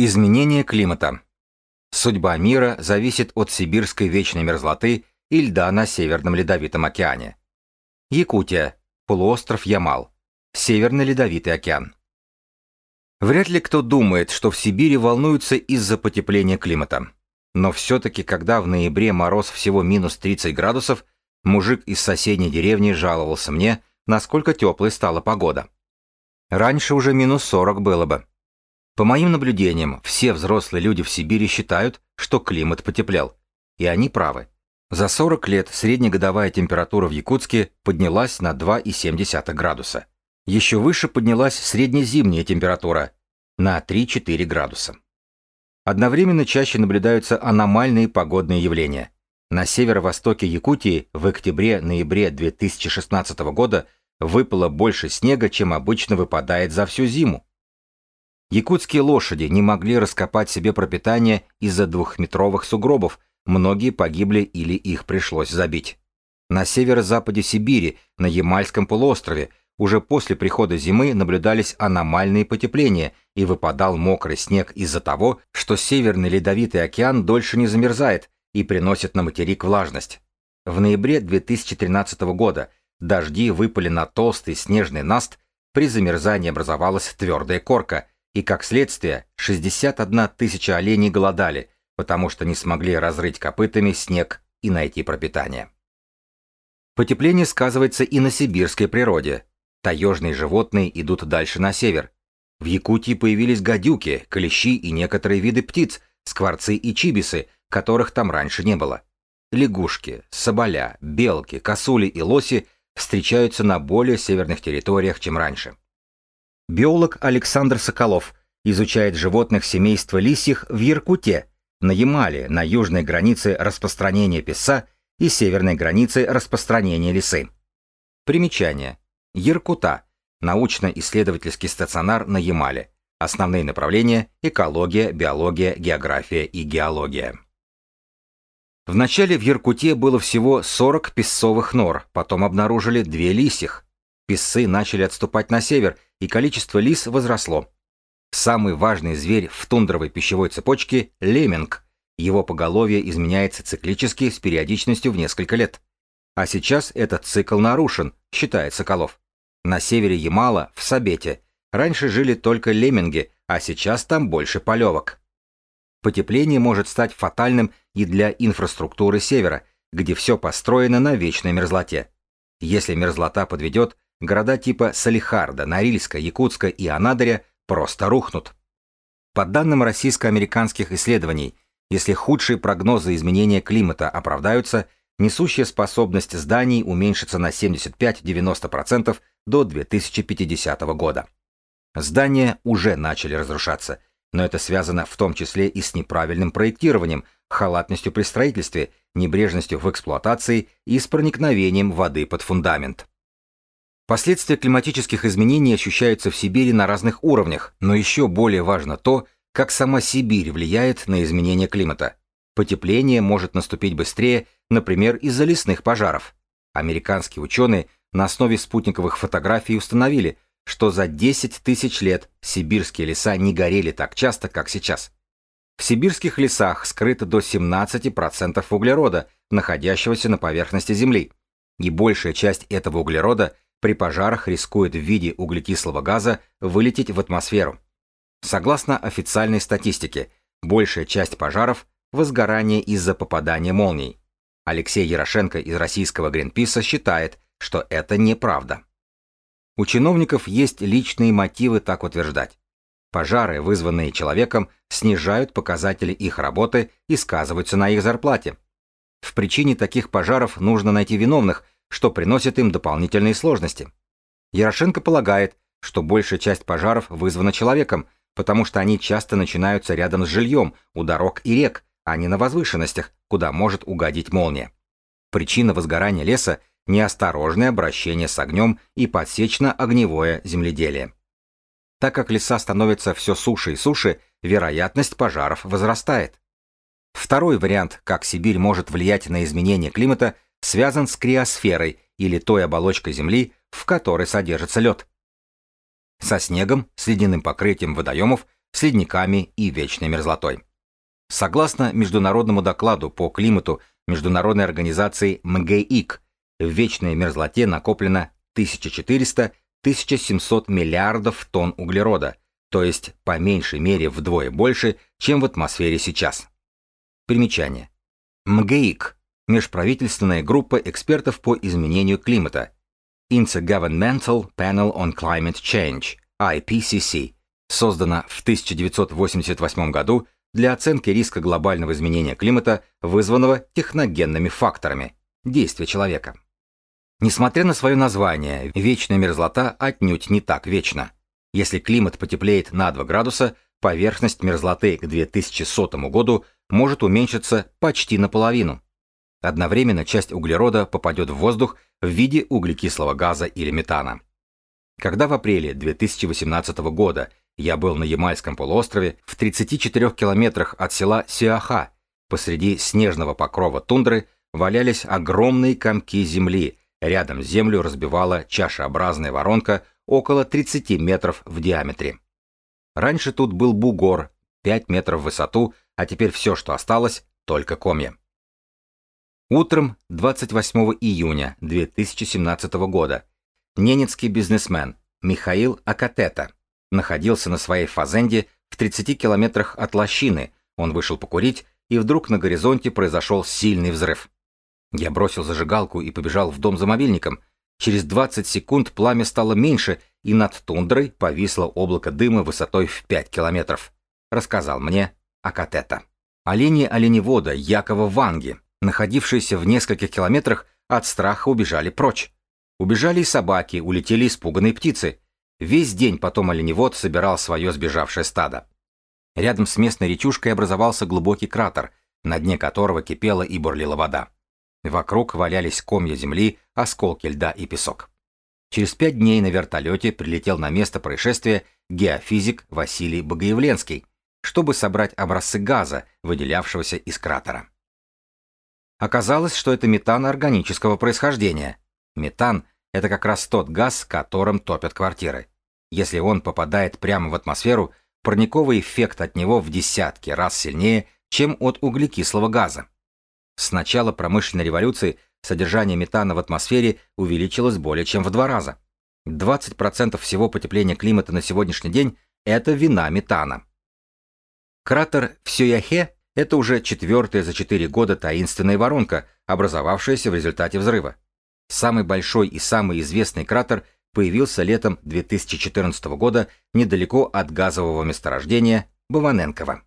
Изменение климата. Судьба мира зависит от сибирской вечной мерзлоты и льда на Северном Ледовитом океане. Якутия. Полуостров Ямал. Северный Ледовитый океан. Вряд ли кто думает, что в Сибири волнуются из-за потепления климата. Но все-таки, когда в ноябре мороз всего минус 30 градусов, мужик из соседней деревни жаловался мне, насколько теплой стала погода. Раньше уже минус 40 было бы. По моим наблюдениям, все взрослые люди в Сибири считают, что климат потеплел. И они правы. За 40 лет среднегодовая температура в Якутске поднялась на 2,7 градуса. Еще выше поднялась среднезимняя температура на 3-4 градуса. Одновременно чаще наблюдаются аномальные погодные явления. На северо-востоке Якутии в октябре-ноябре 2016 года выпало больше снега, чем обычно выпадает за всю зиму. Якутские лошади не могли раскопать себе пропитание из-за двухметровых сугробов, многие погибли или их пришлось забить. На северо-западе Сибири, на Ямальском полуострове, уже после прихода зимы наблюдались аномальные потепления и выпадал мокрый снег из-за того, что Северный Ледовитый океан дольше не замерзает и приносит на материк влажность. В ноябре 2013 года дожди выпали на толстый снежный наст, при замерзании образовалась твердая корка – и, как следствие, 61 тысяча оленей голодали, потому что не смогли разрыть копытами снег и найти пропитание. Потепление сказывается и на сибирской природе. Таежные животные идут дальше на север. В Якутии появились гадюки, клещи и некоторые виды птиц, скворцы и чибисы, которых там раньше не было. Лягушки, соболя, белки, косули и лоси встречаются на более северных территориях, чем раньше. Биолог Александр Соколов изучает животных семейства лисьих в Иркуте, на Ямале, на южной границе распространения песа и северной границе распространения лисы. Примечание. Иркута. Научно-исследовательский стационар на Ямале. Основные направления – экология, биология, география и геология. Вначале в Иркуте было всего 40 песцовых нор, потом обнаружили две лисих. Песцы начали отступать на север – и количество лис возросло. Самый важный зверь в тундровой пищевой цепочке – лемминг. Его поголовье изменяется циклически с периодичностью в несколько лет. А сейчас этот цикл нарушен, считает Соколов. На севере Ямала, в Сабете, раньше жили только лемминги, а сейчас там больше полевок. Потепление может стать фатальным и для инфраструктуры севера, где все построено на вечной мерзлоте. Если мерзлота подведет, города типа Салихарда, Норильска, Якутска и Анадыря просто рухнут. По данным российско-американских исследований, если худшие прогнозы изменения климата оправдаются, несущая способность зданий уменьшится на 75-90% до 2050 года. Здания уже начали разрушаться, но это связано в том числе и с неправильным проектированием, халатностью при строительстве, небрежностью в эксплуатации и с проникновением воды под фундамент. Последствия климатических изменений ощущаются в Сибири на разных уровнях, но еще более важно то, как сама Сибирь влияет на изменение климата. Потепление может наступить быстрее, например, из-за лесных пожаров. Американские ученые на основе спутниковых фотографий установили, что за 10 тысяч лет сибирские леса не горели так часто, как сейчас. В сибирских лесах скрыто до 17% углерода, находящегося на поверхности Земли. И большая часть этого углерода – при пожарах рискует в виде углекислого газа вылететь в атмосферу. Согласно официальной статистике, большая часть пожаров – возгорание из-за попадания молний. Алексей Ярошенко из российского Гринписа считает, что это неправда. У чиновников есть личные мотивы так утверждать. Пожары, вызванные человеком, снижают показатели их работы и сказываются на их зарплате. В причине таких пожаров нужно найти виновных – что приносит им дополнительные сложности. Ярошенко полагает, что большая часть пожаров вызвана человеком, потому что они часто начинаются рядом с жильем, у дорог и рек, а не на возвышенностях, куда может угодить молния. Причина возгорания леса – неосторожное обращение с огнем и подсечно-огневое земледелие. Так как леса становятся все суше и суше, вероятность пожаров возрастает. Второй вариант, как Сибирь может влиять на изменение климата – связан с криосферой или той оболочкой Земли, в которой содержится лед. Со снегом, с ледяным покрытием водоемов с ледниками и вечной мерзлотой. Согласно международному докладу по климату Международной организации МГИК, в вечной мерзлоте накоплено 1400-1700 миллиардов тонн углерода, то есть по меньшей мере вдвое больше, чем в атмосфере сейчас. Примечание. МГИК – межправительственная группа экспертов по изменению климата. Intergovernmental Panel on Climate Change, IPCC, создана в 1988 году для оценки риска глобального изменения климата, вызванного техногенными факторами – действия человека. Несмотря на свое название, вечная мерзлота отнюдь не так вечна. Если климат потеплеет на 2 градуса, поверхность мерзлоты к 2100 году может уменьшиться почти наполовину. Одновременно часть углерода попадет в воздух в виде углекислого газа или метана. Когда в апреле 2018 года я был на Ямальском полуострове в 34 километрах от села Сиаха, посреди снежного покрова тундры валялись огромные комки земли, Рядом землю разбивала чашеобразная воронка около 30 метров в диаметре. Раньше тут был бугор, 5 метров в высоту, а теперь все, что осталось, только комья. Утром 28 июня 2017 года ненецкий бизнесмен Михаил Акатета находился на своей фазенде в 30 километрах от лощины, он вышел покурить, и вдруг на горизонте произошел сильный взрыв. Я бросил зажигалку и побежал в дом за мобильником. Через 20 секунд пламя стало меньше, и над тундрой повисло облако дыма высотой в 5 километров. Рассказал мне Акатета. Олени оленевода Якова Ванги, находившиеся в нескольких километрах, от страха убежали прочь. Убежали и собаки, улетели испуганные птицы. Весь день потом оленевод собирал свое сбежавшее стадо. Рядом с местной речушкой образовался глубокий кратер, на дне которого кипела и бурлила вода. Вокруг валялись комья земли, осколки льда и песок. Через пять дней на вертолете прилетел на место происшествия геофизик Василий Богоявленский, чтобы собрать образцы газа, выделявшегося из кратера. Оказалось, что это метан органического происхождения. Метан – это как раз тот газ, которым топят квартиры. Если он попадает прямо в атмосферу, парниковый эффект от него в десятки раз сильнее, чем от углекислого газа. С начала промышленной революции содержание метана в атмосфере увеличилось более чем в два раза. 20% всего потепления климата на сегодняшний день – это вина метана. Кратер в это уже четвертая за четыре года таинственная воронка, образовавшаяся в результате взрыва. Самый большой и самый известный кратер появился летом 2014 года недалеко от газового месторождения Баваненково.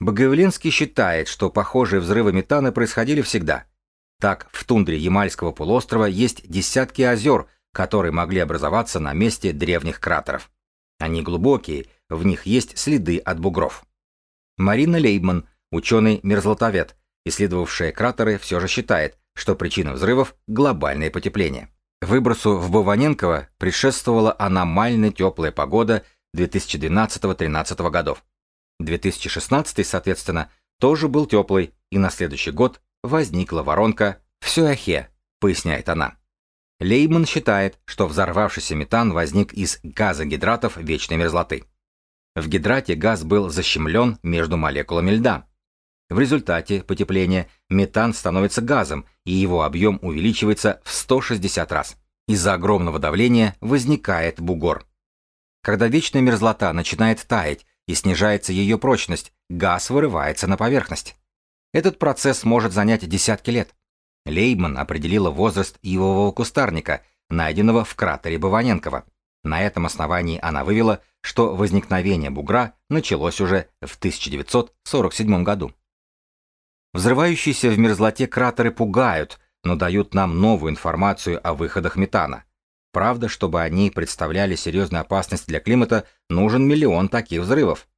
Боговеленский считает, что похожие взрывы метана происходили всегда. Так, в тундре Ямальского полуострова есть десятки озер, которые могли образоваться на месте древних кратеров. Они глубокие, в них есть следы от бугров. Марина Лейбман, ученый-мерзлотовед, исследовавшая кратеры, все же считает, что причина взрывов – глобальное потепление. Выбросу в Бованенково предшествовала аномально теплая погода 2012-2013 годов. 2016, соответственно, тоже был теплый, и на следующий год возникла воронка в Сюахе, поясняет она. Лейман считает, что взорвавшийся метан возник из газогидратов вечной мерзлоты. В гидрате газ был защемлен между молекулами льда. В результате потепления метан становится газом, и его объем увеличивается в 160 раз. Из-за огромного давления возникает бугор. Когда вечная мерзлота начинает таять и снижается ее прочность, газ вырывается на поверхность. Этот процесс может занять десятки лет. Лейбман определила возраст ивового кустарника, найденного в кратере Баваненкова. На этом основании она вывела, что возникновение бугра началось уже в 1947 году. Взрывающиеся в мерзлоте кратеры пугают, но дают нам новую информацию о выходах метана. Правда, чтобы они представляли серьезную опасность для климата, нужен миллион таких взрывов.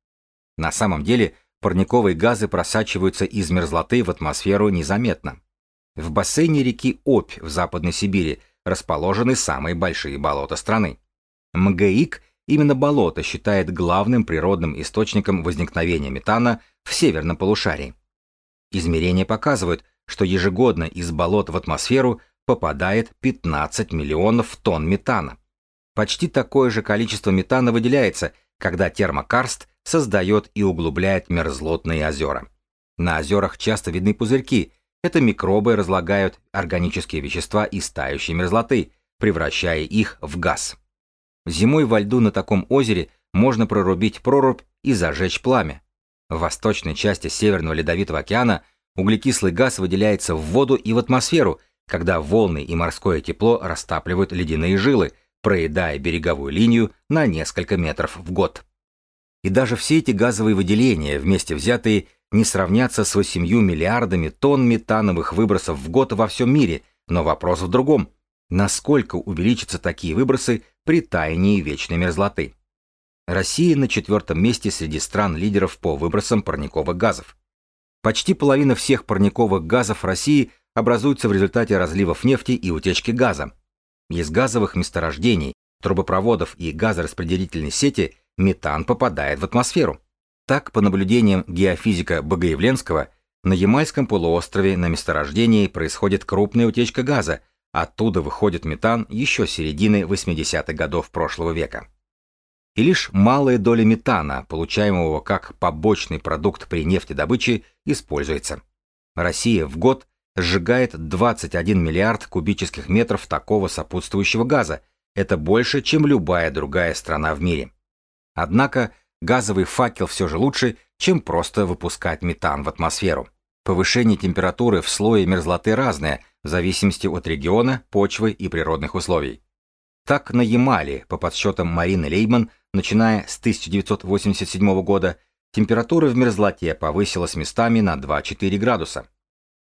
На самом деле, парниковые газы просачиваются из мерзлоты в атмосферу незаметно. В бассейне реки Обь в Западной Сибири расположены самые большие болота страны. МГИК именно болото считает главным природным источником возникновения метана в северном полушарии. Измерения показывают, что ежегодно из болот в атмосферу попадает 15 миллионов тонн метана. Почти такое же количество метана выделяется, когда термокарст создает и углубляет мерзлотные озера. На озерах часто видны пузырьки. Это микробы разлагают органические вещества из тающей мерзлоты, превращая их в газ. Зимой во льду на таком озере можно прорубить прорубь и зажечь пламя. В восточной части Северного Ледовитого океана углекислый газ выделяется в воду и в атмосферу, когда волны и морское тепло растапливают ледяные жилы, проедая береговую линию на несколько метров в год. И даже все эти газовые выделения, вместе взятые, не сравнятся с 8 миллиардами тонн метановых выбросов в год во всем мире, но вопрос в другом. Насколько увеличатся такие выбросы при таянии вечной мерзлоты? Россия на четвертом месте среди стран-лидеров по выбросам парниковых газов. Почти половина всех парниковых газов России образуется в результате разливов нефти и утечки газа. Из газовых месторождений, трубопроводов и газораспределительной сети метан попадает в атмосферу. Так, по наблюдениям геофизика Богоявленского, на Ямальском полуострове на месторождении происходит крупная утечка газа, оттуда выходит метан еще середины 80-х годов прошлого века. И лишь малая доля метана, получаемого как побочный продукт при нефтедобыче, используется. Россия в год сжигает 21 миллиард кубических метров такого сопутствующего газа. Это больше, чем любая другая страна в мире. Однако газовый факел все же лучше, чем просто выпускать метан в атмосферу. Повышение температуры в слое мерзлоты разное, в зависимости от региона, почвы и природных условий. Так на Ямале, по подсчетам Марины Лейман, начиная с 1987 года, температура в мерзлоте повысилась местами на 2-4 градуса.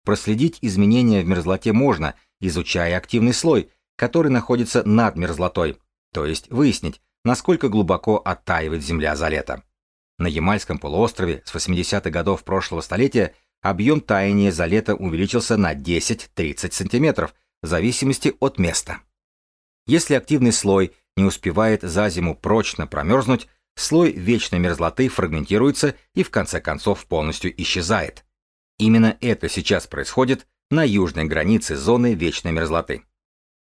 Проследить изменения в мерзлоте можно, изучая активный слой, который находится над мерзлотой, то есть выяснить, насколько глубоко оттаивает Земля за лето. На Ямальском полуострове с 80-х годов прошлого столетия объем таяния за лето увеличился на 10-30 см в зависимости от места. Если активный слой не успевает за зиму прочно промерзнуть, слой вечной мерзлоты фрагментируется и в конце концов полностью исчезает. Именно это сейчас происходит на южной границе зоны вечной мерзлоты.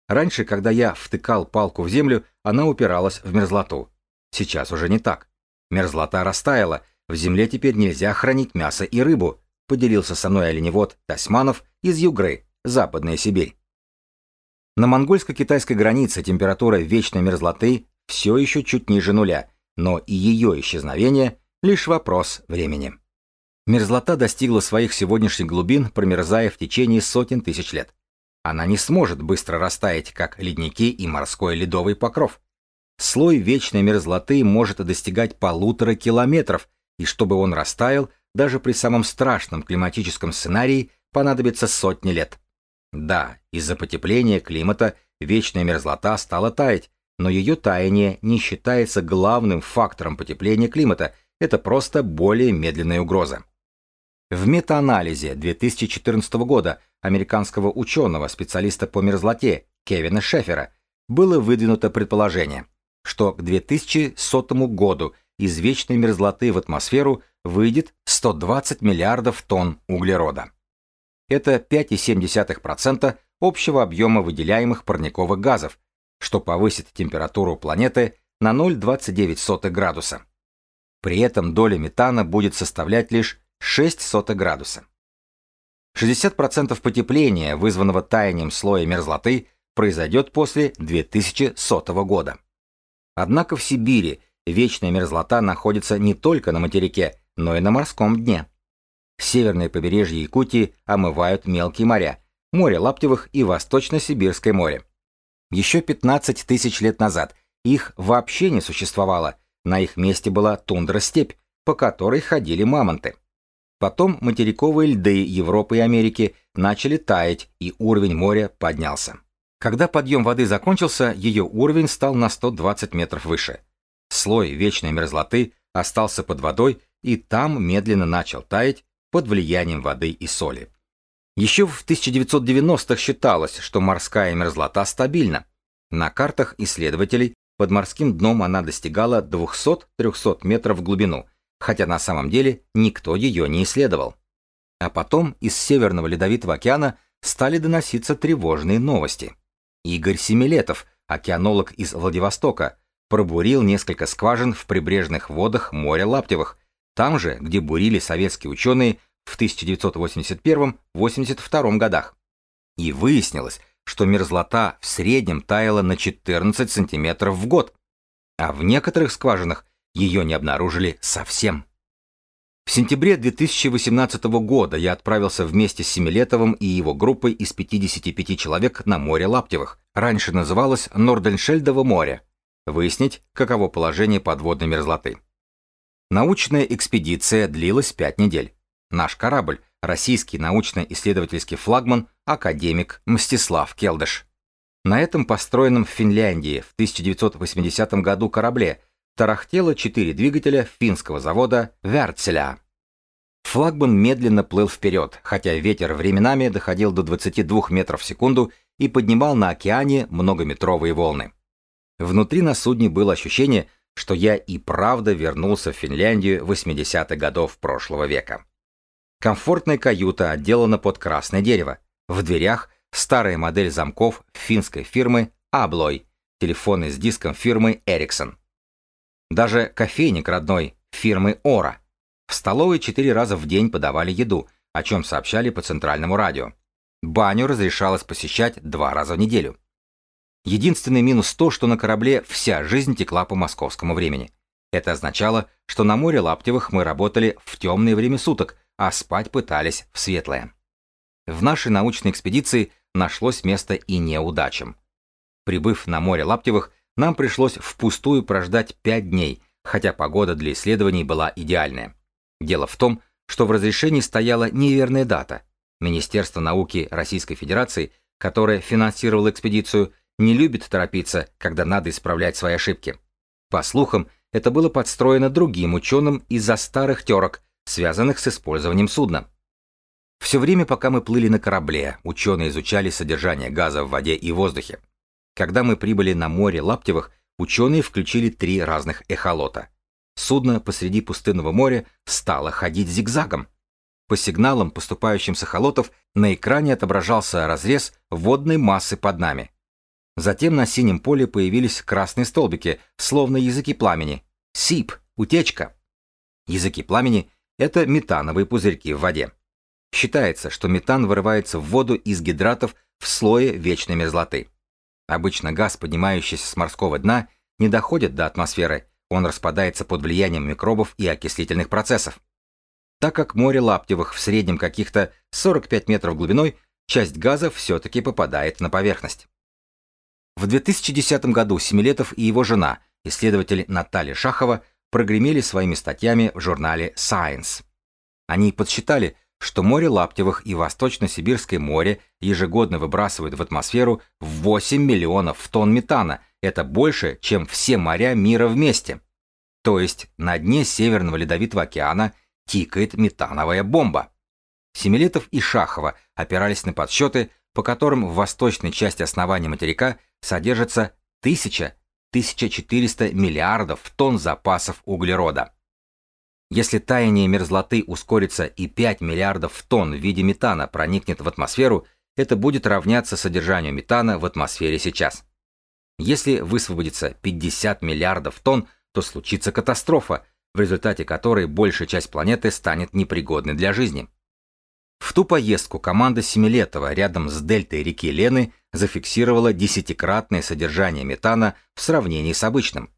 Раньше, когда я втыкал палку в землю, она упиралась в мерзлоту. Сейчас уже не так. Мерзлота растаяла, в земле теперь нельзя хранить мясо и рыбу, поделился со мной оленевод Тасьманов из Югры, Западная Сибирь. На монгольско-китайской границе температура вечной мерзлоты все еще чуть ниже нуля, но и ее исчезновение – лишь вопрос времени. Мерзлота достигла своих сегодняшних глубин, промерзая в течение сотен тысяч лет. Она не сможет быстро растаять, как ледники и морской ледовый покров. Слой вечной мерзлоты может достигать полутора километров, и чтобы он растаял, даже при самом страшном климатическом сценарии понадобится сотни лет. Да, из-за потепления климата вечная мерзлота стала таять, но ее таяние не считается главным фактором потепления климата, это просто более медленная угроза. В метаанализе 2014 года американского ученого, специалиста по мерзлоте Кевина Шефера, было выдвинуто предположение, что к 2100 году из вечной мерзлоты в атмосферу выйдет 120 миллиардов тонн углерода. Это 5,7% общего объема выделяемых парниковых газов, что повысит температуру планеты на 0,29 градуса. При этом доля метана будет составлять лишь 0,06 градуса. 60% потепления, вызванного таянием слоя мерзлоты, произойдет после 2100 года. Однако в Сибири вечная мерзлота находится не только на материке, но и на морском дне. Северное побережье Якутии омывают мелкие моря, море Лаптевых и Восточно-Сибирское море. Еще 15 тысяч лет назад их вообще не существовало, на их месте была тундра-степь, по которой ходили мамонты. Потом материковые льды Европы и Америки начали таять, и уровень моря поднялся. Когда подъем воды закончился, ее уровень стал на 120 метров выше. Слой вечной мерзлоты остался под водой и там медленно начал таять под влиянием воды и соли. Еще в 1990-х считалось, что морская мерзлота стабильна. На картах исследователей под морским дном она достигала 200-300 метров в глубину – хотя на самом деле никто ее не исследовал. А потом из Северного Ледовитого океана стали доноситься тревожные новости. Игорь Семилетов, океанолог из Владивостока, пробурил несколько скважин в прибрежных водах моря Лаптевых, там же, где бурили советские ученые в 1981-82 годах. И выяснилось, что мерзлота в среднем таяла на 14 сантиметров в год, а в некоторых скважинах ее не обнаружили совсем. В сентябре 2018 года я отправился вместе с Семилетовым и его группой из 55 человек на море Лаптевых, раньше называлось Норденшельдово море, выяснить, каково положение подводной мерзлоты. Научная экспедиция длилась пять недель. Наш корабль, российский научно-исследовательский флагман, академик Мстислав Келдыш. На этом построенном в Финляндии в 1980 году корабле тарахтело четыре двигателя финского завода Вертселя. Флагман медленно плыл вперед, хотя ветер временами доходил до 22 метров в секунду и поднимал на океане многометровые волны. Внутри на судне было ощущение, что я и правда вернулся в Финляндию 80-х годов прошлого века. Комфортная каюта отделана под красное дерево. В дверях старая модель замков финской фирмы Аблой, телефоны с диском фирмы Ericsson. Даже кофейник родной фирмы Ора. В столовой четыре раза в день подавали еду, о чем сообщали по центральному радио. Баню разрешалось посещать два раза в неделю. Единственный минус то, что на корабле вся жизнь текла по московскому времени. Это означало, что на море Лаптевых мы работали в темное время суток, а спать пытались в светлое. В нашей научной экспедиции нашлось место и неудачам. Прибыв на море Лаптевых, нам пришлось впустую прождать пять дней, хотя погода для исследований была идеальная. Дело в том, что в разрешении стояла неверная дата. Министерство науки Российской Федерации, которое финансировало экспедицию, не любит торопиться, когда надо исправлять свои ошибки. По слухам, это было подстроено другим ученым из-за старых терок, связанных с использованием судна. Все время, пока мы плыли на корабле, ученые изучали содержание газа в воде и воздухе. Когда мы прибыли на море Лаптевых, ученые включили три разных эхолота. Судно посреди пустынного моря стало ходить зигзагом. По сигналам, поступающим с эхолотов, на экране отображался разрез водной массы под нами. Затем на синем поле появились красные столбики, словно языки пламени. Сип, утечка. Языки пламени — это метановые пузырьки в воде. Считается, что метан вырывается в воду из гидратов в слое вечной мерзлоты. Обычно газ, поднимающийся с морского дна, не доходит до атмосферы, он распадается под влиянием микробов и окислительных процессов. Так как море Лаптевых в среднем каких-то 45 метров глубиной, часть газа все-таки попадает на поверхность. В 2010 году Семилетов и его жена, исследователь Наталья Шахова, прогремели своими статьями в журнале Science. Они подсчитали, что море Лаптевых и Восточно-Сибирское море ежегодно выбрасывают в атмосферу 8 миллионов тонн метана. Это больше, чем все моря мира вместе. То есть на дне Северного Ледовитого океана тикает метановая бомба. Семилетов и Шахова опирались на подсчеты, по которым в восточной части основания материка содержится 1000-1400 миллиардов тонн запасов углерода. Если таяние мерзлоты ускорится и 5 миллиардов тонн в виде метана проникнет в атмосферу, это будет равняться содержанию метана в атмосфере сейчас. Если высвободится 50 миллиардов тонн, то случится катастрофа, в результате которой большая часть планеты станет непригодной для жизни. В ту поездку команда Семилетова рядом с дельтой реки Лены зафиксировала десятикратное содержание метана в сравнении с обычным.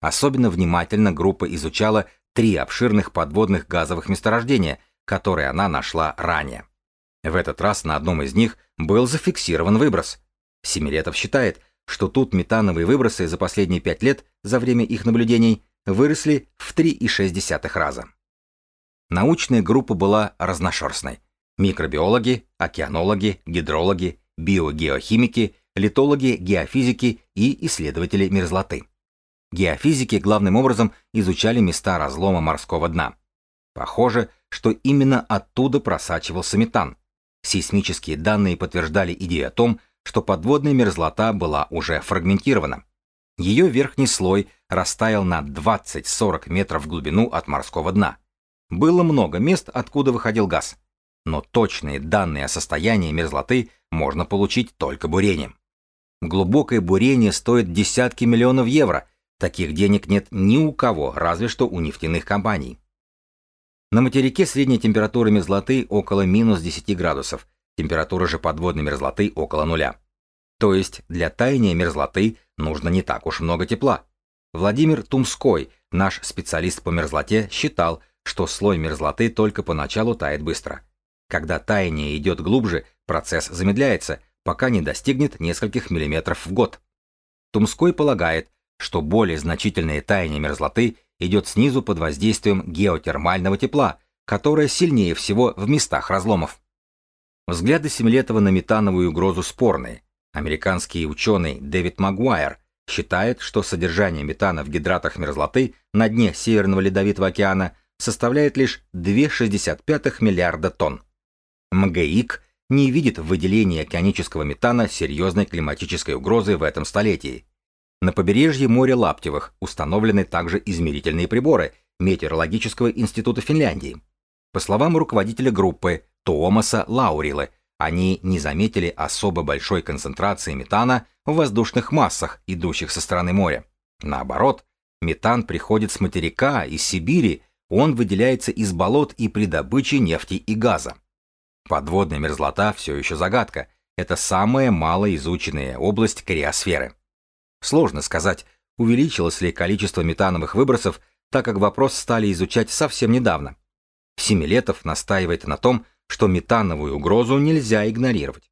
Особенно внимательно группа изучала три обширных подводных газовых месторождения, которые она нашла ранее. В этот раз на одном из них был зафиксирован выброс. Семилетов считает, что тут метановые выбросы за последние пять лет за время их наблюдений выросли в 3,6 раза. Научная группа была разношерстной. Микробиологи, океанологи, гидрологи, биогеохимики, литологи, геофизики и исследователи мерзлоты. Геофизики главным образом изучали места разлома морского дна. Похоже, что именно оттуда просачивался метан. Сейсмические данные подтверждали идею о том, что подводная мерзлота была уже фрагментирована. Ее верхний слой растаял на 20-40 метров в глубину от морского дна. Было много мест, откуда выходил газ но точные данные о состоянии мерзлоты можно получить только бурением. Глубокое бурение стоит десятки миллионов евро, Таких денег нет ни у кого, разве что у нефтяных компаний. На материке средняя температура мерзлоты около минус 10 градусов, температура же подводной мерзлоты около нуля. То есть для таяния мерзлоты нужно не так уж много тепла. Владимир Тумской, наш специалист по мерзлоте, считал, что слой мерзлоты только поначалу тает быстро. Когда таяние идет глубже, процесс замедляется, пока не достигнет нескольких миллиметров в год. Тумской полагает, что более значительное таяние мерзлоты идет снизу под воздействием геотермального тепла, которое сильнее всего в местах разломов. Взгляды Семилетова на метановую угрозу спорные. Американский ученый Дэвид Магуайр считает, что содержание метана в гидратах мерзлоты на дне Северного Ледовитого океана составляет лишь 2,65 миллиарда тонн. МГИК не видит в выделении океанического метана серьезной климатической угрозы в этом столетии на побережье моря Лаптевых установлены также измерительные приборы Метеорологического института Финляндии. По словам руководителя группы Туомаса Лаурилы, они не заметили особо большой концентрации метана в воздушных массах, идущих со стороны моря. Наоборот, метан приходит с материка, из Сибири, он выделяется из болот и при добыче нефти и газа. Подводная мерзлота все еще загадка. Это самая малоизученная область криосферы. Сложно сказать, увеличилось ли количество метановых выбросов, так как вопрос стали изучать совсем недавно. Семилетов настаивает на том, что метановую угрозу нельзя игнорировать.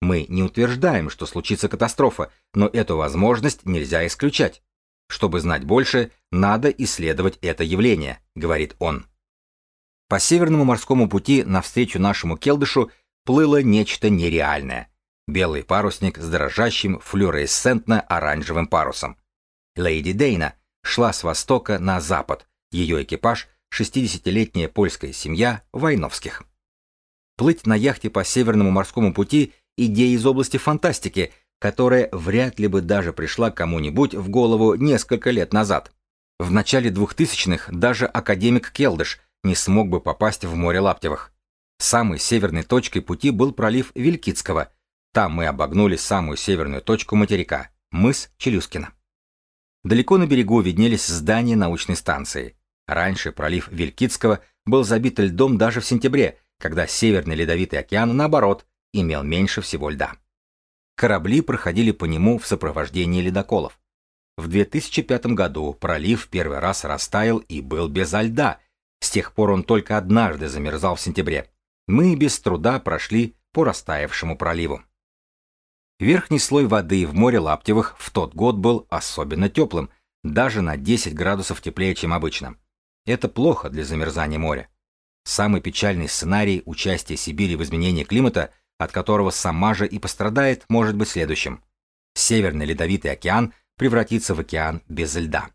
Мы не утверждаем, что случится катастрофа, но эту возможность нельзя исключать. Чтобы знать больше, надо исследовать это явление, говорит он. По Северному морскому пути навстречу нашему Келдышу плыло нечто нереальное. Белый парусник с дрожащим флюоресцентно-оранжевым парусом. Леди Дейна шла с востока на запад, ее экипаж — 60-летняя польская семья Войновских. Плыть на яхте по Северному морскому пути — идея из области фантастики, которая вряд ли бы даже пришла кому-нибудь в голову несколько лет назад. В начале 2000-х даже академик Келдыш не смог бы попасть в море Лаптевых. Самой северной точкой пути был пролив Вилькицкого, там мы обогнули самую северную точку материка – мыс Челюскина. Далеко на берегу виднелись здания научной станции. Раньше пролив Вилькицкого был забит льдом даже в сентябре, когда Северный Ледовитый океан, наоборот, имел меньше всего льда. Корабли проходили по нему в сопровождении ледоколов. В 2005 году пролив первый раз растаял и был без льда. С тех пор он только однажды замерзал в сентябре. Мы без труда прошли по растаявшему проливу. Верхний слой воды в море Лаптевых в тот год был особенно теплым, даже на 10 градусов теплее, чем обычно. Это плохо для замерзания моря. Самый печальный сценарий участия Сибири в изменении климата, от которого сама же и пострадает, может быть следующим. Северный ледовитый океан превратится в океан без льда.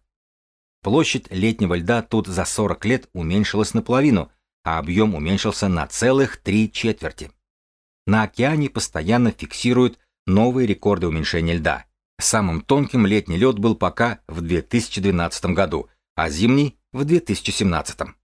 Площадь летнего льда тут за 40 лет уменьшилась наполовину, а объем уменьшился на целых три четверти. На океане постоянно фиксируют новые рекорды уменьшения льда. Самым тонким летний лед был пока в 2012 году, а зимний — в 2017.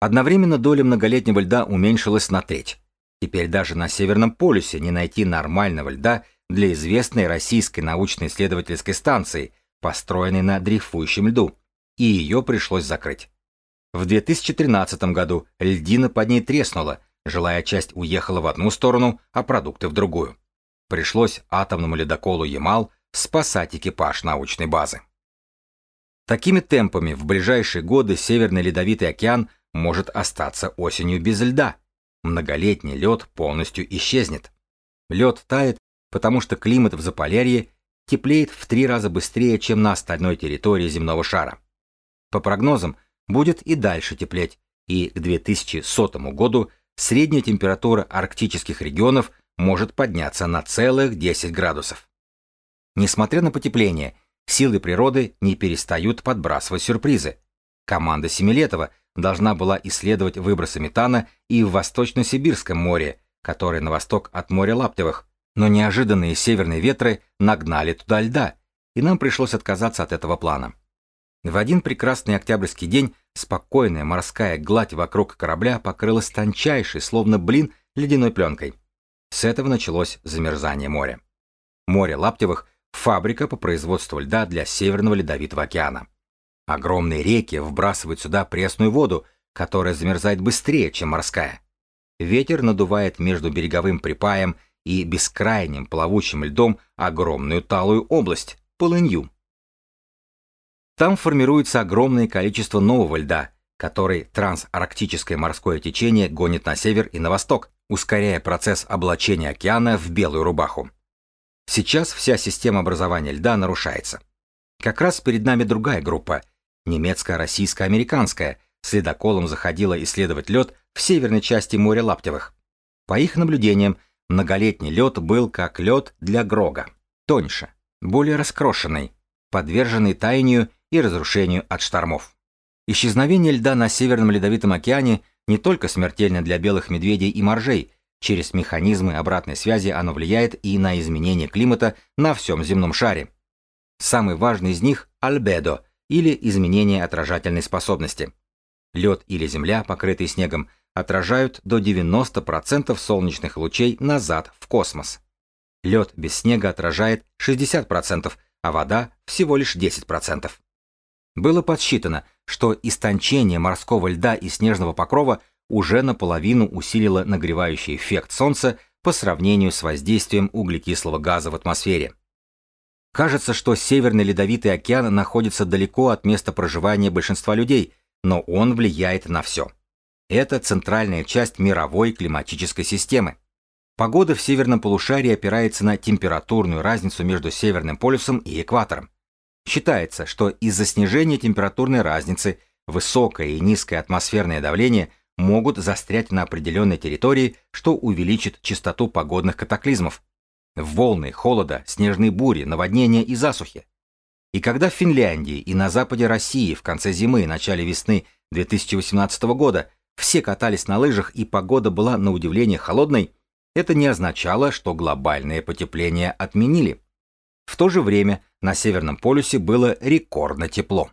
Одновременно доля многолетнего льда уменьшилась на треть. Теперь даже на Северном полюсе не найти нормального льда для известной российской научно-исследовательской станции, построенной на дрейфующем льду, и ее пришлось закрыть. В 2013 году льдина под ней треснула, жилая часть уехала в одну сторону, а продукты в другую пришлось атомному ледоколу «Ямал» спасать экипаж научной базы. Такими темпами в ближайшие годы Северный Ледовитый океан может остаться осенью без льда. Многолетний лед полностью исчезнет. Лед тает, потому что климат в Заполярье теплеет в три раза быстрее, чем на остальной территории земного шара. По прогнозам, будет и дальше теплеть, и к 2100 году средняя температура арктических регионов может подняться на целых 10 градусов. Несмотря на потепление, силы природы не перестают подбрасывать сюрпризы. Команда Семилетова должна была исследовать выбросы метана и в Восточно-Сибирском море, которое на восток от моря Лаптевых, но неожиданные северные ветры нагнали туда льда, и нам пришлось отказаться от этого плана. В один прекрасный октябрьский день спокойная морская гладь вокруг корабля покрылась тончайшей, словно блин, ледяной пленкой. С этого началось замерзание моря. Море Лаптевых фабрика по производству льда для Северного Ледовитого океана. Огромные реки вбрасывают сюда пресную воду, которая замерзает быстрее, чем морская. Ветер надувает между береговым припаем и бескрайним плавучим льдом огромную талую область – полынью. Там формируется огромное количество нового льда, который трансарктическое морское течение гонит на север и на восток, ускоряя процесс облачения океана в белую рубаху. Сейчас вся система образования льда нарушается. Как раз перед нами другая группа, немецко-российско-американская, с ледоколом заходила исследовать лед в северной части моря Лаптевых. По их наблюдениям, многолетний лед был как лед для Грога, тоньше, более раскрошенный, подверженный таянию и разрушению от штормов. Исчезновение льда на Северном Ледовитом океане не только смертельно для белых медведей и моржей, через механизмы обратной связи оно влияет и на изменение климата на всем земном шаре. Самый важный из них – альбедо, или изменение отражательной способности. Лед или земля, покрытые снегом, отражают до 90% солнечных лучей назад в космос. Лед без снега отражает 60%, а вода всего лишь 10%. Было подсчитано, что истончение морского льда и снежного покрова уже наполовину усилило нагревающий эффект Солнца по сравнению с воздействием углекислого газа в атмосфере. Кажется, что Северный Ледовитый океан находится далеко от места проживания большинства людей, но он влияет на все. Это центральная часть мировой климатической системы. Погода в северном полушарии опирается на температурную разницу между Северным полюсом и экватором. Считается, что из-за снижения температурной разницы высокое и низкое атмосферное давление могут застрять на определенной территории, что увеличит частоту погодных катаклизмов. Волны, холода, снежные бури, наводнения и засухи. И когда в Финляндии и на западе России в конце зимы и начале весны 2018 года все катались на лыжах и погода была на удивление холодной, это не означало, что глобальное потепление отменили. В то же время на Северном полюсе было рекордно тепло.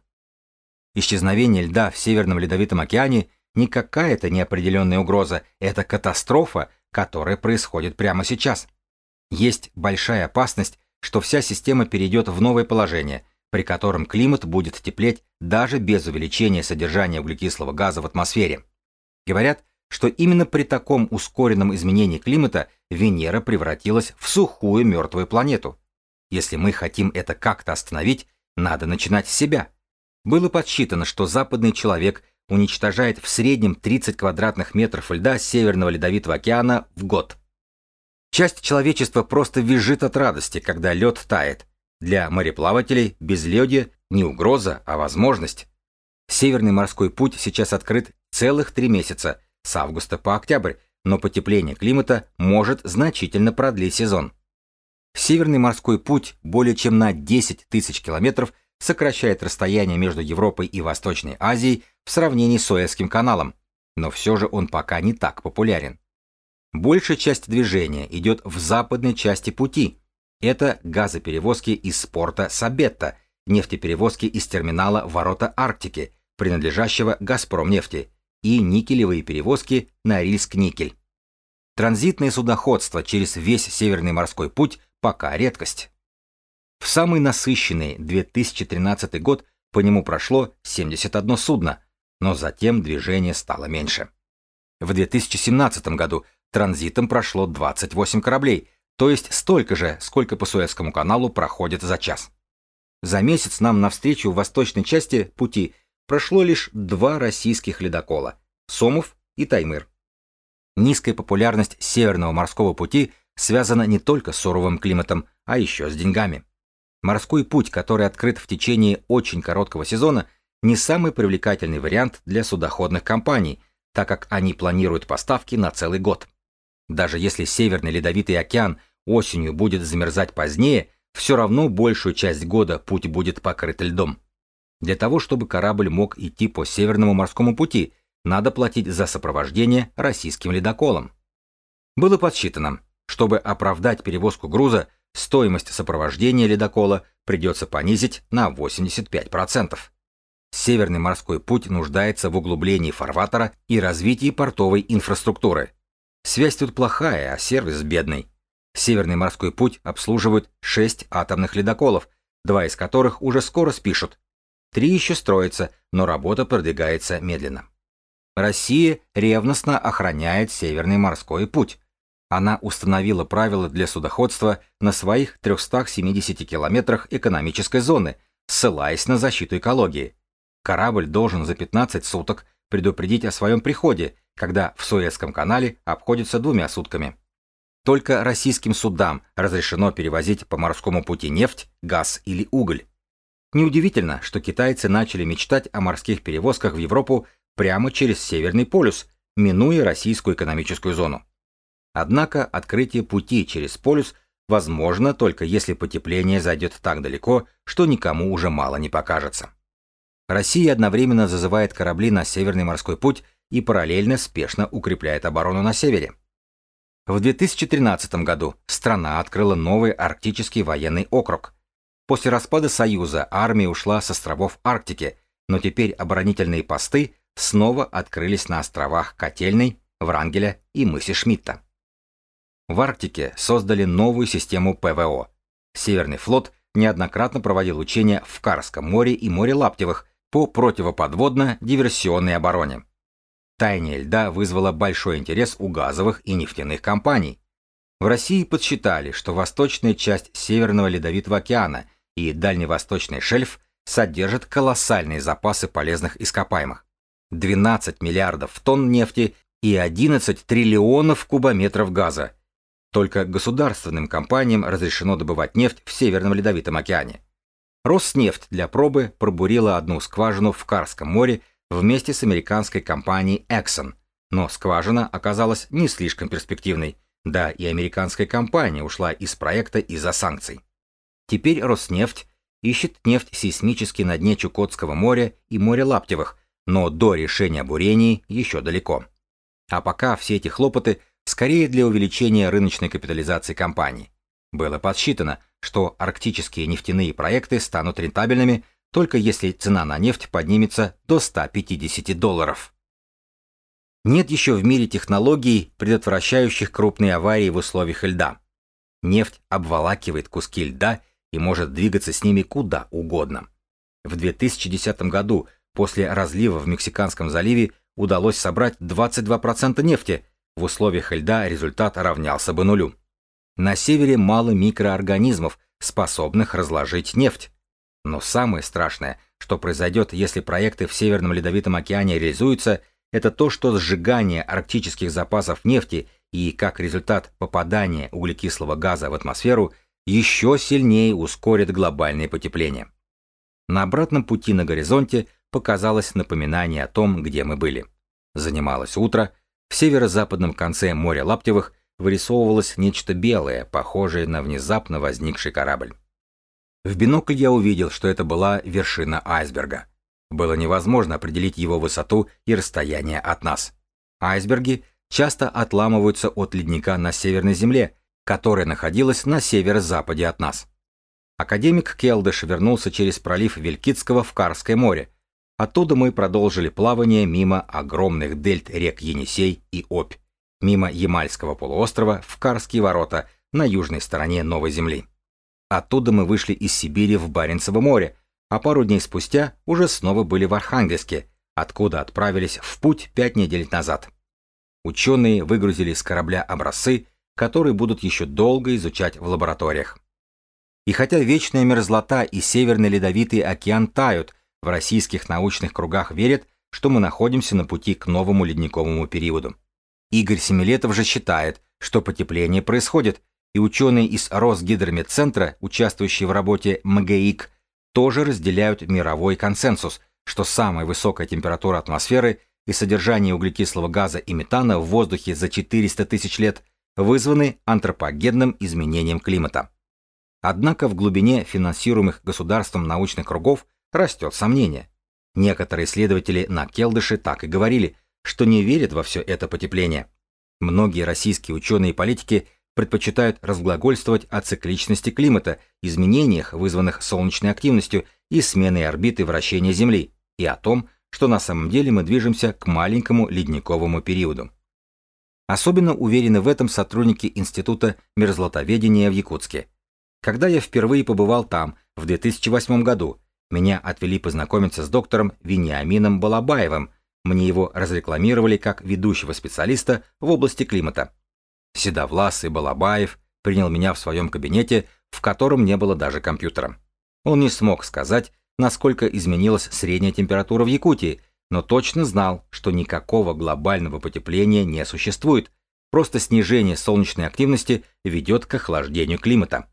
Исчезновение льда в Северном Ледовитом океане не какая-то неопределенная угроза, это катастрофа, которая происходит прямо сейчас. Есть большая опасность, что вся система перейдет в новое положение, при котором климат будет теплеть даже без увеличения содержания углекислого газа в атмосфере. Говорят, что именно при таком ускоренном изменении климата Венера превратилась в сухую мертвую планету. Если мы хотим это как-то остановить, надо начинать с себя. Было подсчитано, что западный человек уничтожает в среднем 30 квадратных метров льда Северного Ледовитого океана в год. Часть человечества просто визжит от радости, когда лед тает. Для мореплавателей безледье не угроза, а возможность. Северный морской путь сейчас открыт целых три месяца, с августа по октябрь, но потепление климата может значительно продлить сезон. Северный морской путь более чем на 10 тысяч километров сокращает расстояние между Европой и Восточной Азией в сравнении с Суэцким каналом, но все же он пока не так популярен. Большая часть движения идет в западной части пути. Это газоперевозки из порта Сабетта, нефтеперевозки из терминала Ворота Арктики, принадлежащего «Газпромнефти», и никелевые перевозки на Рильск-Никель. Транзитное судоходство через весь Северный морской путь пока редкость. В самый насыщенный 2013 год по нему прошло 71 судно, но затем движение стало меньше. В 2017 году транзитом прошло 28 кораблей, то есть столько же, сколько по Суэцкому каналу проходит за час. За месяц нам навстречу в восточной части пути прошло лишь два российских ледокола – Сомов и Таймыр. Низкая популярность Северного морского пути связана не только с суровым климатом, а еще с деньгами. Морской путь, который открыт в течение очень короткого сезона, не самый привлекательный вариант для судоходных компаний, так как они планируют поставки на целый год. Даже если Северный Ледовитый океан осенью будет замерзать позднее, все равно большую часть года путь будет покрыт льдом. Для того, чтобы корабль мог идти по Северному морскому пути, надо платить за сопровождение российским ледоколом. Было подсчитано, чтобы оправдать перевозку груза, стоимость сопровождения ледокола придется понизить на 85%. Северный морской путь нуждается в углублении фарватера и развитии портовой инфраструктуры. Связь тут плохая, а сервис бедный. Северный морской путь обслуживают 6 атомных ледоколов, два из которых уже скоро спишут. Три еще строятся, но работа продвигается медленно. Россия ревностно охраняет Северный морской путь. Она установила правила для судоходства на своих 370 километрах экономической зоны, ссылаясь на защиту экологии. Корабль должен за 15 суток предупредить о своем приходе, когда в Суэцком канале обходится двумя сутками. Только российским судам разрешено перевозить по морскому пути нефть, газ или уголь. Неудивительно, что китайцы начали мечтать о морских перевозках в Европу прямо через Северный полюс, минуя российскую экономическую зону. Однако открытие пути через полюс возможно только если потепление зайдет так далеко, что никому уже мало не покажется. Россия одновременно зазывает корабли на Северный морской путь и параллельно спешно укрепляет оборону на севере. В 2013 году страна открыла новый арктический военный округ. После распада Союза армия ушла с островов Арктики, но теперь оборонительные посты снова открылись на островах Котельной, Врангеля и мысе Шмидта. В Арктике создали новую систему ПВО. Северный флот неоднократно проводил учения в Карском море и море Лаптевых по противоподводно-диверсионной обороне. Таяние льда вызвало большой интерес у газовых и нефтяных компаний. В России подсчитали, что восточная часть Северного Ледовитого океана и дальневосточный шельф содержат колоссальные запасы полезных ископаемых. 12 миллиардов тонн нефти и 11 триллионов кубометров газа. Только государственным компаниям разрешено добывать нефть в Северном Ледовитом океане. Роснефть для пробы пробурила одну скважину в Карском море вместе с американской компанией Exxon, но скважина оказалась не слишком перспективной, да и американская компания ушла из проекта из-за санкций. Теперь Роснефть ищет нефть сейсмически на дне Чукотского моря и моря Лаптевых, но до решения бурений еще далеко. А пока все эти хлопоты скорее для увеличения рыночной капитализации компании. Было подсчитано, что арктические нефтяные проекты станут рентабельными только если цена на нефть поднимется до 150 долларов. Нет еще в мире технологий, предотвращающих крупные аварии в условиях льда. Нефть обволакивает куски льда и может двигаться с ними куда угодно. В 2010 году После разлива в Мексиканском заливе удалось собрать 22% нефти, в условиях льда результат равнялся бы нулю. На севере мало микроорганизмов, способных разложить нефть. Но самое страшное, что произойдет, если проекты в Северном Ледовитом океане реализуются, это то, что сжигание арктических запасов нефти и, как результат, попадание углекислого газа в атмосферу еще сильнее ускорит глобальное потепление. На обратном пути на горизонте – показалось напоминание о том, где мы были. Занималось утро, в северо-западном конце моря Лаптевых вырисовывалось нечто белое, похожее на внезапно возникший корабль. В бинокль я увидел, что это была вершина айсберга. Было невозможно определить его высоту и расстояние от нас. Айсберги часто отламываются от ледника на Северной Земле, которая находилась на северо-западе от нас. Академик Келдыш вернулся через пролив Вилькицкого в Карское море, Оттуда мы продолжили плавание мимо огромных дельт рек Енисей и Обь, мимо Ямальского полуострова в Карские ворота на южной стороне Новой Земли. Оттуда мы вышли из Сибири в Баренцево море, а пару дней спустя уже снова были в Архангельске, откуда отправились в путь пять недель назад. Ученые выгрузили с корабля образцы, которые будут еще долго изучать в лабораториях. И хотя вечная мерзлота и Северный Ледовитый океан тают, в российских научных кругах верят, что мы находимся на пути к новому ледниковому периоду. Игорь Семилетов же считает, что потепление происходит, и ученые из Росгидрометцентра, участвующие в работе МГИК, тоже разделяют мировой консенсус, что самая высокая температура атмосферы и содержание углекислого газа и метана в воздухе за 400 тысяч лет вызваны антропогенным изменением климата. Однако в глубине финансируемых государством научных кругов растет сомнение. Некоторые исследователи на Келдыше так и говорили, что не верят во все это потепление. Многие российские ученые и политики предпочитают разглагольствовать о цикличности климата, изменениях, вызванных солнечной активностью и сменой орбиты вращения Земли, и о том, что на самом деле мы движемся к маленькому ледниковому периоду. Особенно уверены в этом сотрудники Института мерзлотоведения в Якутске. Когда я впервые побывал там, в 2008 году, меня отвели познакомиться с доктором Вениамином Балабаевым, мне его разрекламировали как ведущего специалиста в области климата. Седовласый Балабаев принял меня в своем кабинете, в котором не было даже компьютера. Он не смог сказать, насколько изменилась средняя температура в Якутии, но точно знал, что никакого глобального потепления не существует, просто снижение солнечной активности ведет к охлаждению климата.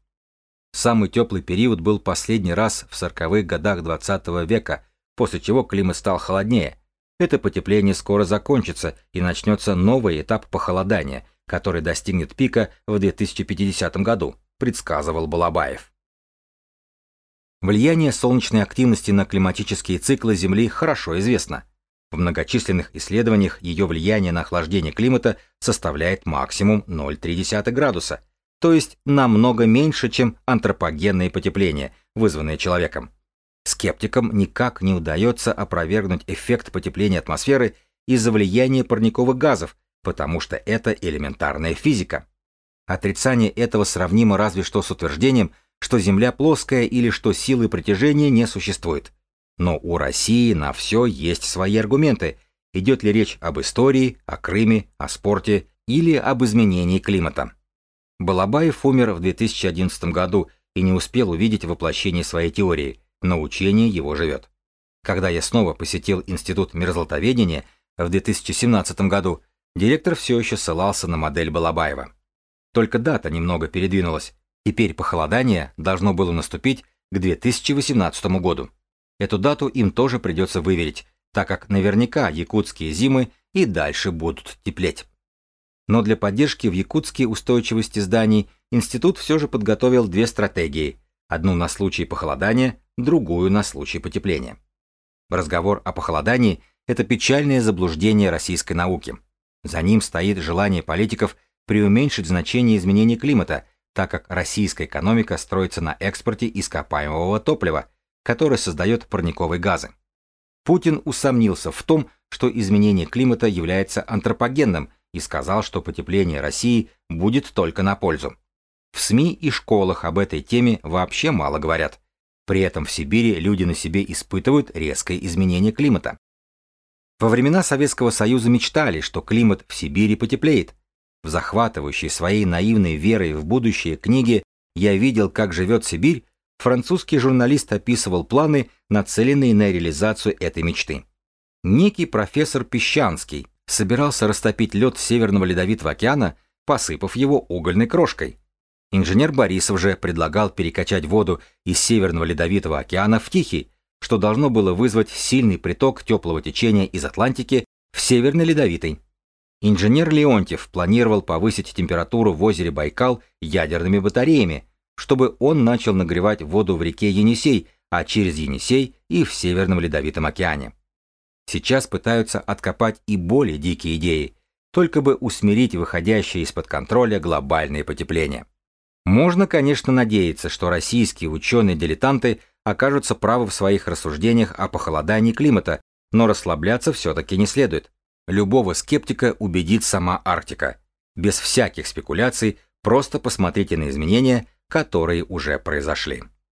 Самый теплый период был последний раз в 40-х годах 20 -го века, после чего климат стал холоднее. Это потепление скоро закончится и начнется новый этап похолодания, который достигнет пика в 2050 году, предсказывал Балабаев. Влияние солнечной активности на климатические циклы Земли хорошо известно. В многочисленных исследованиях ее влияние на охлаждение климата составляет максимум 0,3 градуса, то есть намного меньше, чем антропогенные потепления, вызванные человеком. Скептикам никак не удается опровергнуть эффект потепления атмосферы из-за влияния парниковых газов, потому что это элементарная физика. Отрицание этого сравнимо разве что с утверждением, что Земля плоская или что силы притяжения не существует. Но у России на все есть свои аргументы, идет ли речь об истории, о Крыме, о спорте или об изменении климата. Балабаев умер в 2011 году и не успел увидеть воплощение своей теории, но учение его живет. Когда я снова посетил Институт мерзлотоведения в 2017 году, директор все еще ссылался на модель Балабаева. Только дата немного передвинулась, Теперь похолодание должно было наступить к 2018 году. Эту дату им тоже придется выверить, так как наверняка якутские зимы и дальше будут теплеть. Но для поддержки в Якутске устойчивости зданий институт все же подготовил две стратегии. Одну на случай похолодания, другую на случай потепления. Разговор о похолодании – это печальное заблуждение российской науки. За ним стоит желание политиков преуменьшить значение изменения климата – так как российская экономика строится на экспорте ископаемого топлива, который создает парниковые газы. Путин усомнился в том, что изменение климата является антропогенным и сказал, что потепление России будет только на пользу. В СМИ и школах об этой теме вообще мало говорят. При этом в Сибири люди на себе испытывают резкое изменение климата. Во времена Советского Союза мечтали, что климат в Сибири потеплеет, в захватывающей своей наивной верой в будущее книге «Я видел, как живет Сибирь» французский журналист описывал планы, нацеленные на реализацию этой мечты. Некий профессор Песчанский собирался растопить лед Северного Ледовитого океана, посыпав его угольной крошкой. Инженер Борисов же предлагал перекачать воду из Северного Ледовитого океана в Тихий, что должно было вызвать сильный приток теплого течения из Атлантики в Северный Ледовитый. Инженер Леонтьев планировал повысить температуру в озере Байкал ядерными батареями, чтобы он начал нагревать воду в реке Енисей, а через Енисей и в Северном Ледовитом океане. Сейчас пытаются откопать и более дикие идеи, только бы усмирить выходящее из-под контроля глобальное потепление. Можно, конечно, надеяться, что российские ученые-дилетанты окажутся правы в своих рассуждениях о похолодании климата, но расслабляться все-таки не следует. Любого скептика убедит сама Арктика. Без всяких спекуляций, просто посмотрите на изменения, которые уже произошли.